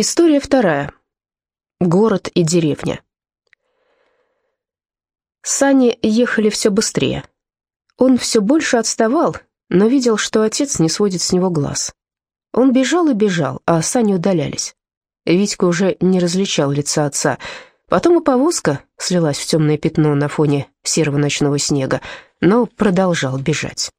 История вторая. Город и деревня. Сани ехали все быстрее. Он все больше отставал, но видел, что отец не сводит с него глаз. Он бежал и бежал, а сани удалялись. Витька уже не различал лица отца. Потом и повозка слилась в темное пятно на фоне серого ночного снега, но продолжал бежать.